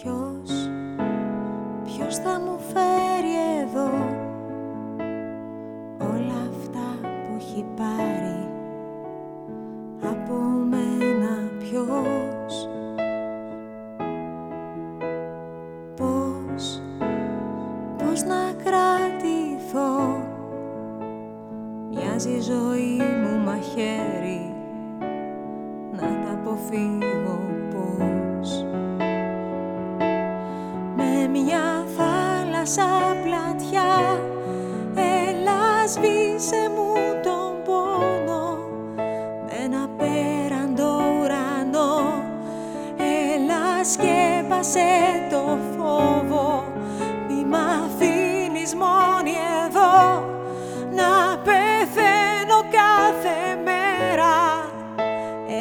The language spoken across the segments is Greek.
Ποιος, ποιος θα μου φέρει εδώ όλα αυτά που έχει πάρει από μένα ποιος; Πώς, πώς να κρατηθώ; Μοιάζει η ζωή μου μαχαίρι να τα αποφύγω θάλασσα πλατιά. Έλα σβήσε μου τον πόνο. Με ένα πέραντο ουρανό. Έλα σκέπασε το φόβο. Μη μ' αφήνεις μόνη εδώ. Να πεθαίνω κάθε μέρα.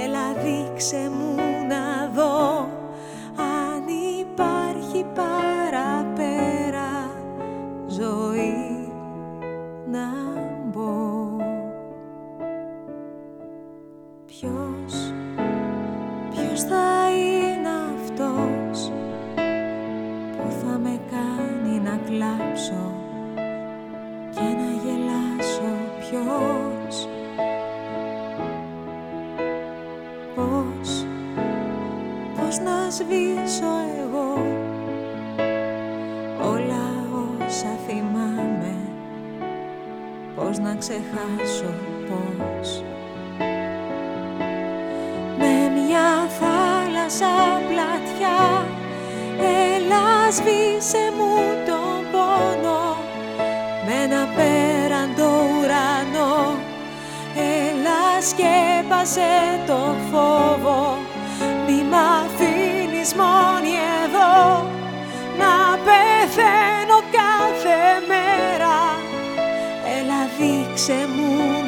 Έλα δείξε μου Ποιος, ποιος θα είναι αυτός που θα με κάνει να κλάψω και να γελάσω ποιος. Πώς, πώς να σβήσω εγώ όλα όσα θυμάμαι Πώς να ξεχάσω πώς. Με μια θάλασσα πλατιά. Έλα σβήσε μου τον πόνο Με ένα πέραντο ουρανό. Έλα σκέπασε το φόβο. Μη μ' αφήνεις μόνη εδώ. Να πεθαίνω κάθε μέρα. Έλα δείξε μου